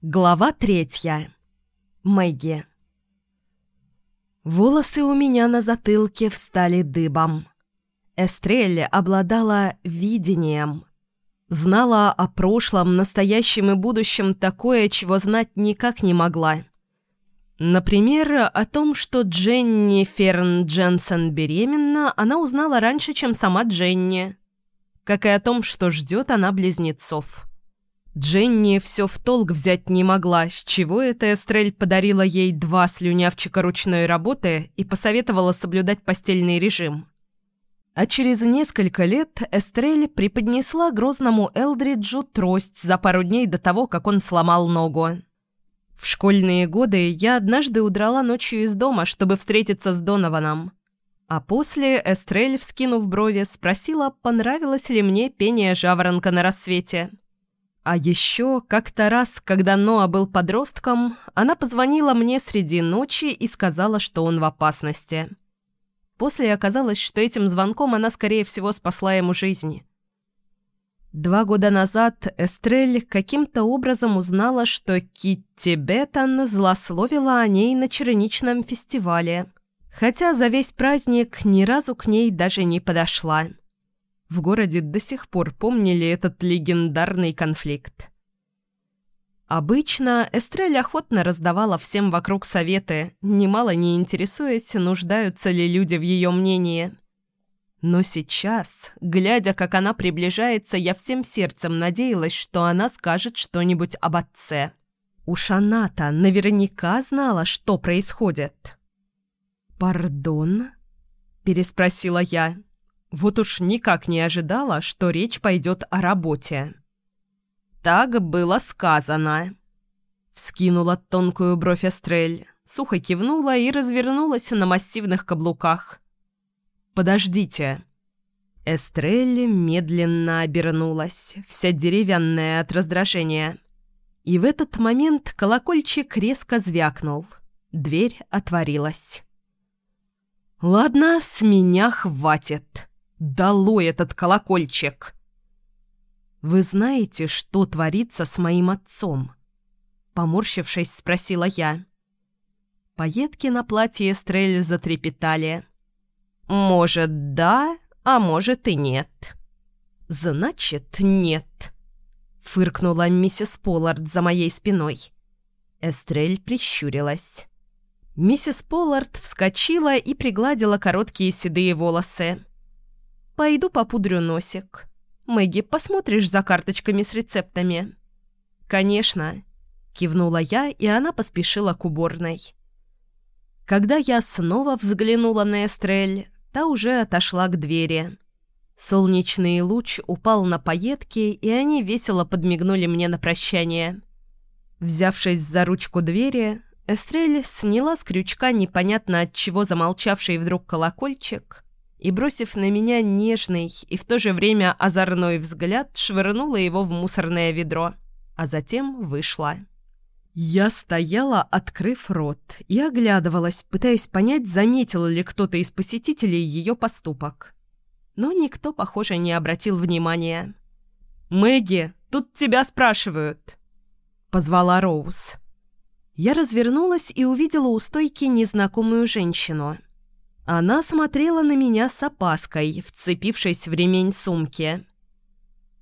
Глава третья. Мэгги. Волосы у меня на затылке встали дыбом. Эстрель обладала видением. Знала о прошлом, настоящем и будущем такое, чего знать никак не могла. Например, о том, что Дженни Ферн Дженсен беременна, она узнала раньше, чем сама Дженни. Как и о том, что ждет она близнецов. Дженни все в толк взять не могла, с чего эта Эстрель подарила ей два слюнявчика ручной работы и посоветовала соблюдать постельный режим. А через несколько лет Эстрель преподнесла грозному Элдриджу трость за пару дней до того, как он сломал ногу. В школьные годы я однажды удрала ночью из дома, чтобы встретиться с Донованом. А после Эстрель, вскинув брови, спросила, понравилось ли мне пение жаворонка на рассвете. А еще как-то раз, когда Ноа был подростком, она позвонила мне среди ночи и сказала, что он в опасности. После оказалось, что этим звонком она, скорее всего, спасла ему жизнь. Два года назад Эстрель каким-то образом узнала, что Китти Беттон злословила о ней на черничном фестивале, хотя за весь праздник ни разу к ней даже не подошла. В городе до сих пор помнили этот легендарный конфликт. Обычно Эстрель охотно раздавала всем вокруг советы, немало не интересуясь, нуждаются ли люди в ее мнении. Но сейчас, глядя, как она приближается, я всем сердцем надеялась, что она скажет что-нибудь об отце. Уж она-то наверняка знала, что происходит. «Пардон?» – переспросила я. Вот уж никак не ожидала, что речь пойдет о работе. «Так было сказано», — вскинула тонкую бровь Эстрель, сухо кивнула и развернулась на массивных каблуках. «Подождите». Эстрель медленно обернулась, вся деревянная от раздражения. И в этот момент колокольчик резко звякнул. Дверь отворилась. «Ладно, с меня хватит». Долой этот колокольчик!» «Вы знаете, что творится с моим отцом?» Поморщившись, спросила я. Пайетки на платье Эстрель затрепетали. «Может, да, а может и нет». «Значит, нет», — фыркнула миссис Поллард за моей спиной. Эстрель прищурилась. Миссис Поллард вскочила и пригладила короткие седые волосы. Пойду попудрю носик. Мэгги, посмотришь за карточками с рецептами?» «Конечно», — кивнула я, и она поспешила к уборной. Когда я снова взглянула на Эстрель, та уже отошла к двери. Солнечный луч упал на пайетки, и они весело подмигнули мне на прощание. Взявшись за ручку двери, Эстрель сняла с крючка непонятно от чего замолчавший вдруг колокольчик и, бросив на меня нежный и в то же время озорной взгляд, швырнула его в мусорное ведро, а затем вышла. Я стояла, открыв рот, и оглядывалась, пытаясь понять, заметил ли кто-то из посетителей ее поступок. Но никто, похоже, не обратил внимания. «Мэгги, тут тебя спрашивают!» — позвала Роуз. Я развернулась и увидела у стойки незнакомую женщину — она смотрела на меня с опаской, вцепившись в ремень сумки.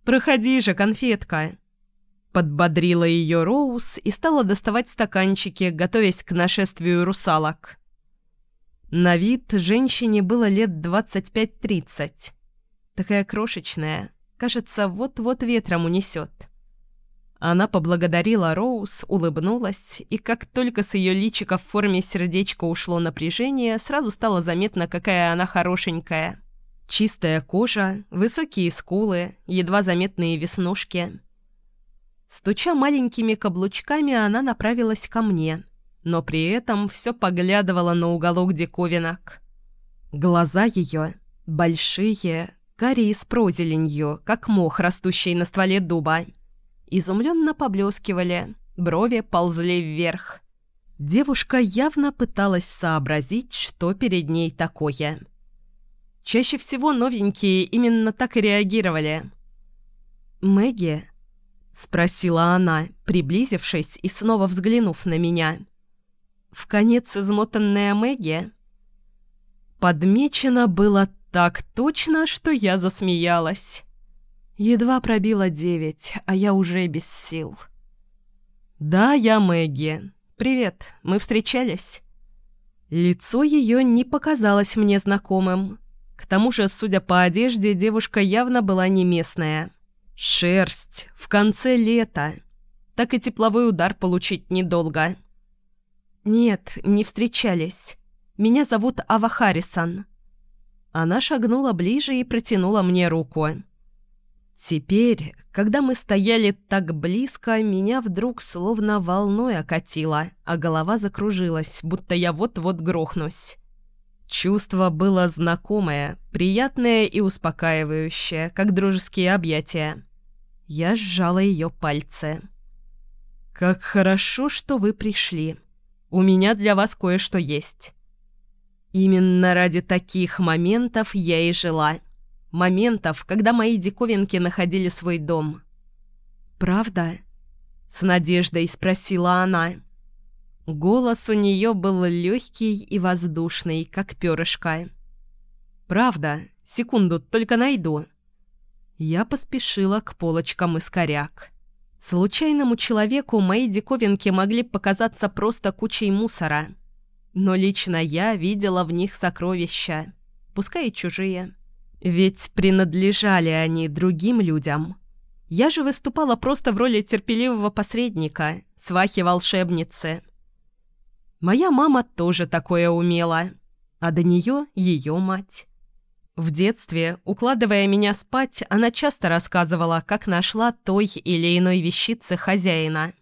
«Проходи же, конфетка!» Подбодрила ее Роуз и стала доставать стаканчики, готовясь к нашествию русалок. На вид женщине было лет 25-30. Такая крошечная, кажется, вот-вот ветром унесет. Она поблагодарила Роуз, улыбнулась, и как только с ее личика в форме сердечка ушло напряжение, сразу стало заметно, какая она хорошенькая. Чистая кожа, высокие скулы, едва заметные веснушки. Стуча маленькими каблучками, она направилась ко мне, но при этом все поглядывала на уголок диковинок. Глаза ее большие, карие с прозеленью, как мох, растущий на стволе дуба – изумленно поблескивали, брови ползли вверх. Девушка явно пыталась сообразить, что перед ней такое. Чаще всего новенькие именно так и реагировали. «Мэгги?» — спросила она, приблизившись и снова взглянув на меня. «В конец измотанная Мэгги?» Подмечено было так точно, что я засмеялась. Едва пробила девять, а я уже без сил. «Да, я Мэгги. Привет, мы встречались?» Лицо ее не показалось мне знакомым. К тому же, судя по одежде, девушка явно была не местная. Шерсть в конце лета. Так и тепловой удар получить недолго. «Нет, не встречались. Меня зовут Ава Харрисон». Она шагнула ближе и протянула мне руку. Теперь, когда мы стояли так близко, меня вдруг словно волной окатило, а голова закружилась, будто я вот-вот грохнусь. Чувство было знакомое, приятное и успокаивающее, как дружеские объятия. Я сжала ее пальцы. «Как хорошо, что вы пришли. У меня для вас кое-что есть». Именно ради таких моментов я и жила. Моментов, когда мои диковинки находили свой дом. «Правда?» — с надеждой спросила она. Голос у нее был легкий и воздушный, как перышко. «Правда. Секунду, только найду». Я поспешила к полочкам из коряк. Случайному человеку мои диковинки могли показаться просто кучей мусора. Но лично я видела в них сокровища, пускай и чужие. Ведь принадлежали они другим людям. Я же выступала просто в роли терпеливого посредника, свахи-волшебницы – Моя мама тоже такое умела, а до нее ее мать. В детстве, укладывая меня спать, она часто рассказывала, как нашла той или иной вещицы хозяина.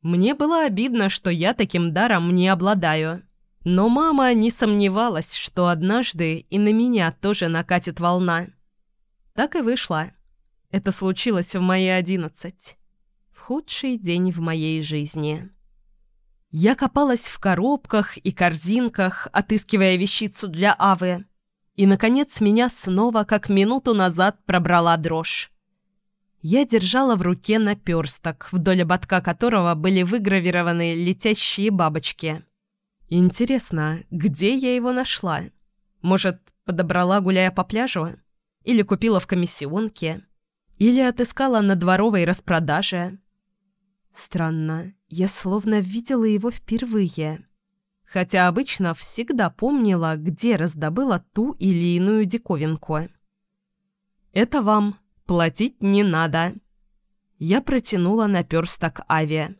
Мне было обидно, что я таким даром не обладаю. Но мама не сомневалась, что однажды и на меня тоже накатит волна. Так и вышло. Это случилось в мои одиннадцать. В худший день в моей жизни. Я копалась в коробках и корзинках, отыскивая вещицу для Авы. И, наконец, меня снова, как минуту назад, пробрала дрожь. Я держала в руке наперсток, вдоль ободка которого были выгравированы летящие бабочки. Интересно, где я его нашла? Может, подобрала, гуляя по пляжу? Или купила в комиссионке? Или отыскала на дворовой распродаже? Странно, я словно видела его впервые. Хотя обычно всегда помнила, где раздобыла ту или иную диковинку. «Это вам. Платить не надо». Я протянула наперсток Ави.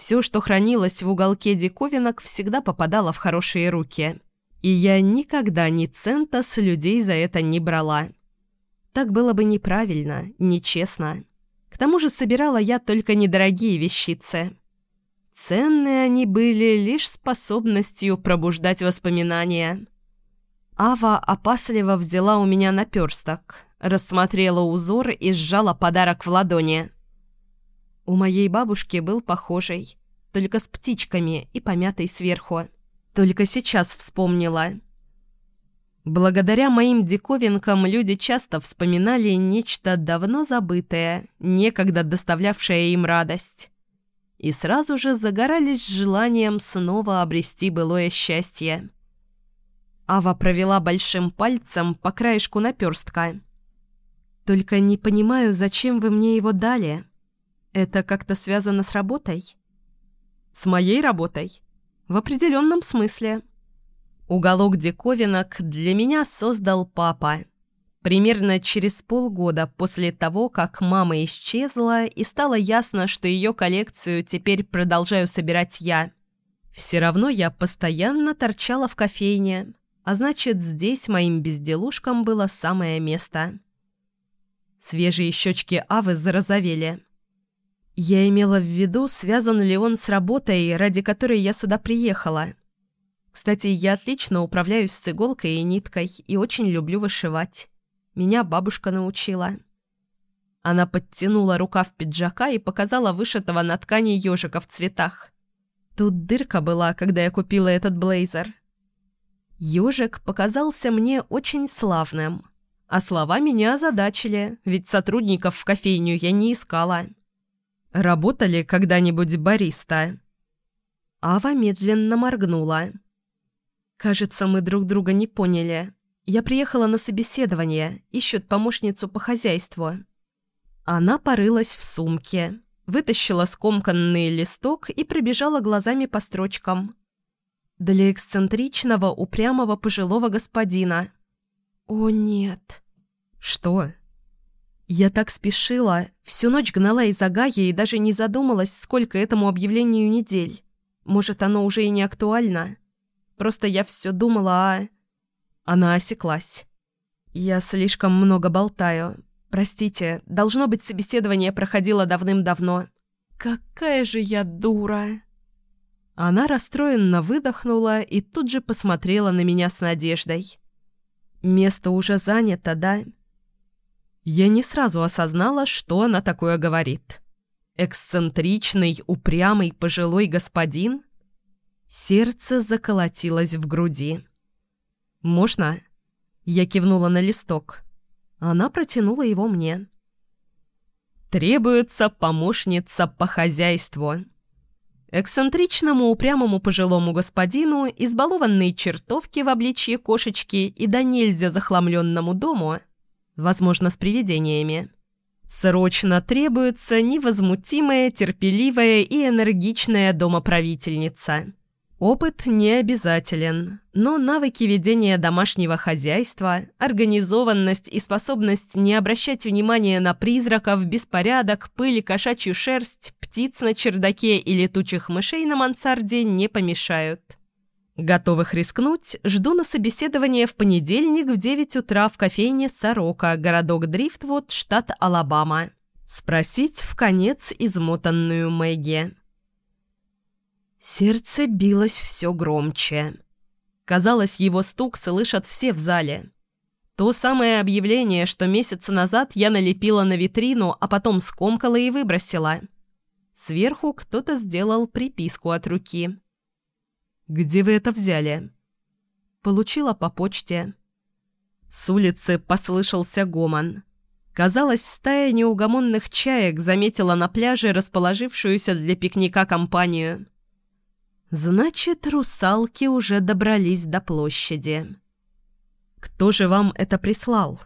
Все, что хранилось в уголке диковинок, всегда попадало в хорошие руки. И я никогда ни цента с людей за это не брала. Так было бы неправильно, нечестно. К тому же собирала я только недорогие вещицы. Ценные они были лишь способностью пробуждать воспоминания. Ава опасливо взяла у меня наперсток, рассмотрела узор и сжала подарок в ладони. У моей бабушки был похожий, только с птичками и помятый сверху. Только сейчас вспомнила – Благодаря моим диковинкам люди часто вспоминали нечто давно забытое, некогда доставлявшее им радость. И сразу же загорались желанием снова обрести былое счастье. Ава провела большим пальцем по краешку наперстка. «Только не понимаю, зачем вы мне его дали. Это как-то связано с работой?» «С моей работой?» «В определенном смысле». Уголок диковинок для меня создал папа. Примерно через полгода после того, как мама исчезла, и стало ясно, что ее коллекцию теперь продолжаю собирать я. Все равно я постоянно торчала в кофейне, а значит, здесь моим безделушкам было самое место. Свежие щечки Авы зарозовели. Я имела в виду, связан ли он с работой, ради которой я сюда приехала – кстати, я отлично управляюсь с иголкой и ниткой и очень люблю вышивать. Меня бабушка научила. Она подтянула рукав пиджака и показала вышитого на ткани ежика в цветах. Тут дырка была, когда я купила этот блейзер. Ежик показался мне очень славным, А слова меня озадачили, ведь сотрудников в кофейню я не искала. Работали когда-нибудь бариста?» Ава медленно моргнула. «Кажется, мы друг друга не поняли. Я приехала на собеседование, ищут помощницу по хозяйству». Она порылась в сумке, вытащила скомканный листок и пробежала глазами по строчкам. «Для эксцентричного, упрямого пожилого господина». «О, нет». «Что?» Я так спешила, всю ночь гнала из Агая и даже не задумалась, сколько этому объявлению недель. Может, оно уже и не актуально. Просто я все думала о... Она осеклась. «Я слишком много болтаю. Простите, должно быть, собеседование проходило давным-давно. Какая же я дура!» Она расстроенно выдохнула и тут же посмотрела на меня с надеждой. «Место уже занято, да?» Я не сразу осознала, что она такое говорит. «Эксцентричный, упрямый пожилой господин?» Сердце заколотилось в груди. «Можно?» Я кивнула на листок. Она протянула его мне. «Требуется помощница по хозяйству». Эксцентричному упрямому пожилому господину, избалованной чертовке в обличье кошечки и до нельзя захламленному дому, возможно, с привидениями, срочно требуется невозмутимая, терпеливая и энергичная домоправительница. Опыт не обязателен, но навыки ведения домашнего хозяйства, организованность и способность не обращать внимания на призраков, беспорядок, пыль, кошачью шерсть, птиц на чердаке и летучих мышей на мансарде не помешают. Готовых рискнуть, жду на собеседование в понедельник в 9 утра в кофейне «Сорока», городок Дрифтвуд, штат Алабама. Спросить в конец измотанную Мэгги. Сердце билось все громче. Казалось, его стук слышат все в зале. То самое объявление, что месяца назад я налепила на витрину, а потом скомкала и выбросила. Сверху кто-то сделал приписку от руки. «Где вы это взяли?» «Получила по почте». С улицы послышался гомон. Казалось, стая неугомонных чаек заметила на пляже расположившуюся для пикника компанию. Значит, русалки уже добрались до площади. Кто же вам это прислал?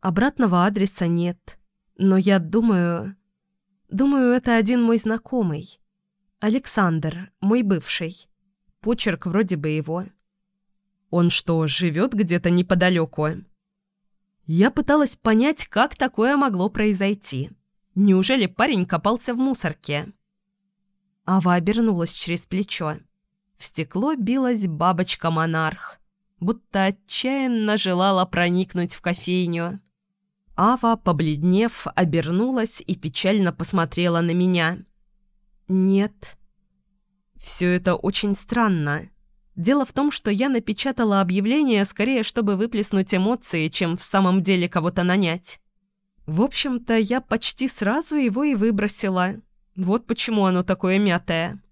Обратного адреса нет, но я думаю... Думаю, это один мой знакомый. Александр, мой бывший. Почерк вроде бы его. Он что, живет где-то неподалеку? Я пыталась понять, как такое могло произойти. Неужели парень копался в мусорке? Ава обернулась через плечо. В стекло билась бабочка-монарх, будто отчаянно желала проникнуть в кофейню. Ава, побледнев, обернулась и печально посмотрела на меня. «Нет». «Все это очень странно. Дело в том, что я напечатала объявление скорее, чтобы выплеснуть эмоции, чем в самом деле кого-то нанять. В общем-то, я почти сразу его и выбросила, вот почему оно такое мятое.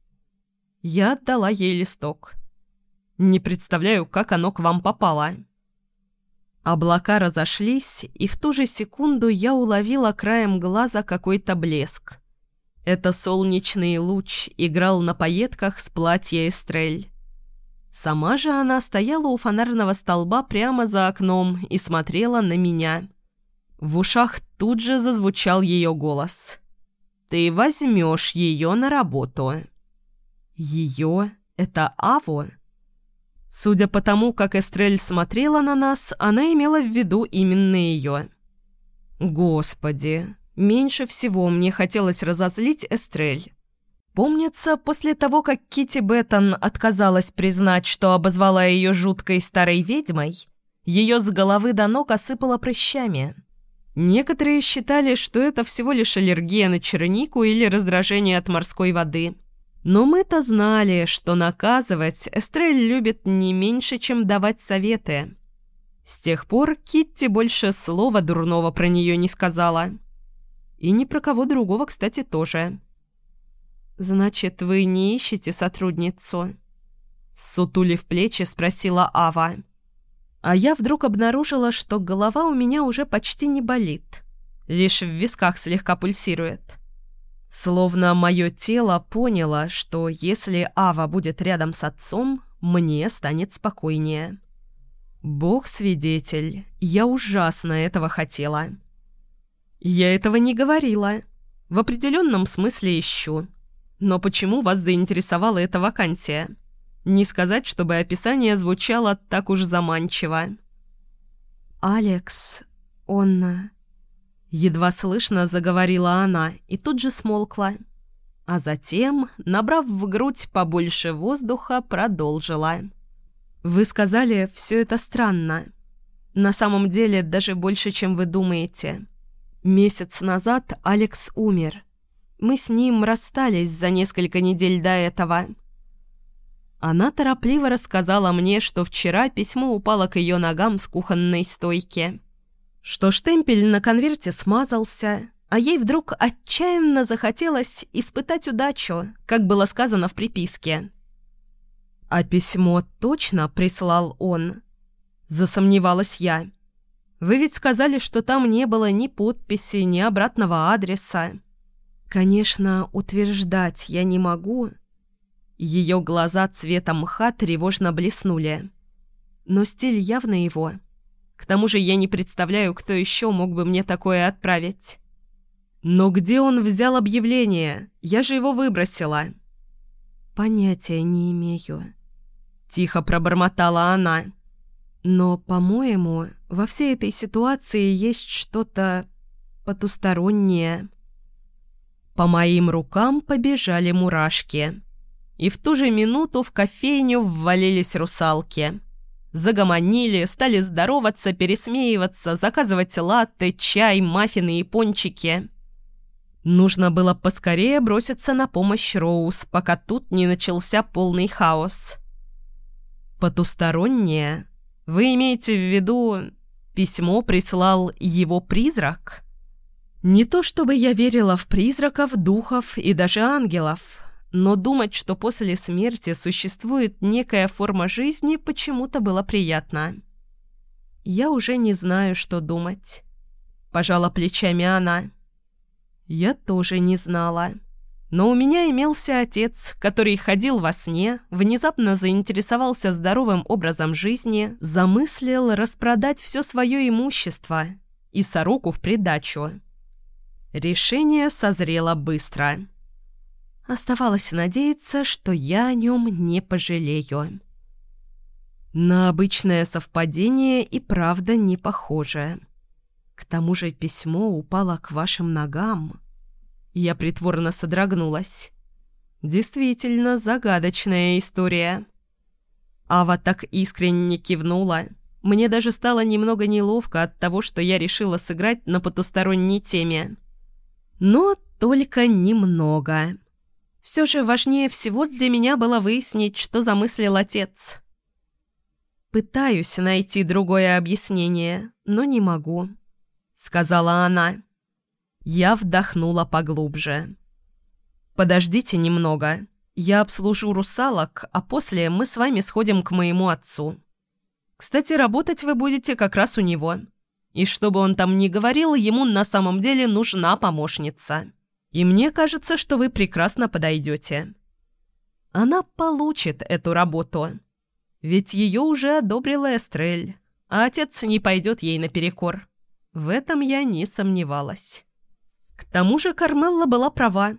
Я отдала ей листок. Не представляю, как оно к вам попало. Облака разошлись, и в ту же секунду я уловила краем глаза какой-то блеск. Это солнечный луч играл на пайетках с платья Эстрель. Сама же она стояла у фонарного столба прямо за окном и смотрела на меня. В ушах тут же зазвучал ее голос ты возьмешь ее на работу». «Ее? Это Аво?» Судя по тому, как Эстрель смотрела на нас, она имела в виду именно ее. «Господи, меньше всего мне хотелось разозлить Эстрель». Помнится, после того, как Кити Беттон отказалась признать, что обозвала ее жуткой старой ведьмой, ее с головы до ног осыпала прыщами. Некоторые считали, что это всего лишь аллергия на чернику или раздражение от морской воды. Но мы-то знали, что наказывать Эстрель любит не меньше, чем давать советы. С тех пор Китти больше слова дурного про нее не сказала. И ни про кого другого, кстати, тоже. «Значит, вы не ищете сотрудницу?» Сутули в плечи спросила Ава. А я вдруг обнаружила, что голова у меня уже почти не болит, лишь в висках слегка пульсирует. Словно мое тело поняло, что если Ава будет рядом с отцом, мне станет спокойнее. Бог свидетель, я ужасно этого хотела. Я этого не говорила. В определенном смысле ищу. Но почему вас заинтересовала эта вакансия? Не сказать, чтобы описание звучало так уж заманчиво. «Алекс, он...» Едва слышно заговорила она и тут же смолкла. А затем, набрав в грудь побольше воздуха, продолжила. «Вы сказали, все это странно. На самом деле даже больше, чем вы думаете. Месяц назад Алекс умер. Мы с ним расстались за несколько недель до этого». Она торопливо рассказала мне, что вчера письмо упало к ее ногам с кухонной стойки что штемпель на конверте смазался, а ей вдруг отчаянно захотелось испытать удачу, как было сказано в приписке. «А письмо точно прислал он?» Засомневалась я. «Вы ведь сказали, что там не было ни подписи, ни обратного адреса». «Конечно, утверждать я не могу». Ее глаза цвета мха тревожно блеснули. Но стиль явно его – к тому же я не представляю, кто еще мог бы мне такое отправить. Но где он взял объявление? Я же его выбросила. Понятия не имею. Тихо пробормотала она. Но, по-моему, во всей этой ситуации есть что-то потустороннее. По моим рукам побежали мурашки. И в ту же минуту в кофейню ввалились русалки. Загомонили, стали здороваться, пересмеиваться, заказывать латте, чай, маффины и пончики. Нужно было поскорее броситься на помощь Роуз, пока тут не начался полный хаос. «Потустороннее? Вы имеете в виду, письмо прислал его призрак?» «Не то чтобы я верила в призраков, духов и даже ангелов, но думать, что после смерти существует некая форма жизни, почему-то было приятно. «Я уже не знаю, что думать», – пожала плечами она. «Я тоже не знала». Но у меня имелся отец, который ходил во сне, внезапно заинтересовался здоровым образом жизни, замыслил распродать все свое имущество и сороку в придачу. Решение созрело быстро. Оставалось надеяться, что я о нем не пожалею. На обычное совпадение и правда не похоже. К тому же письмо упало к вашим ногам. Я притворно содрогнулась. Действительно загадочная история. Ава так искренне кивнула. Мне даже стало немного неловко от того, что я решила сыграть на потусторонней теме. Но только немного. Все же важнее всего для меня было выяснить, что замыслил отец. «Пытаюсь найти другое объяснение, но не могу», — сказала она. Я вдохнула поглубже. «Подождите немного. Я обслужу русалок, а после мы с вами сходим к моему отцу. Кстати, работать вы будете как раз у него. И чтобы он там ни говорил, ему на самом деле нужна помощница». И мне кажется, что вы прекрасно подойдете. Она получит эту работу. Ведь ее уже одобрила Эстрель, а отец не пойдет ей наперекор. В этом я не сомневалась. К тому же Кармелла была права.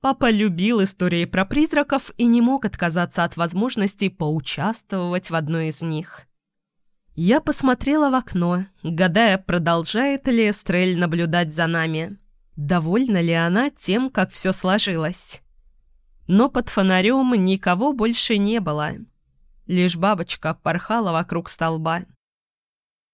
Папа любил истории про призраков и не мог отказаться от возможности поучаствовать в одной из них. Я посмотрела в окно, гадая, продолжает ли Эстрель наблюдать за нами. Довольна ли она тем, как все сложилось? Но под фонарем никого больше не было. Лишь бабочка порхала вокруг столба.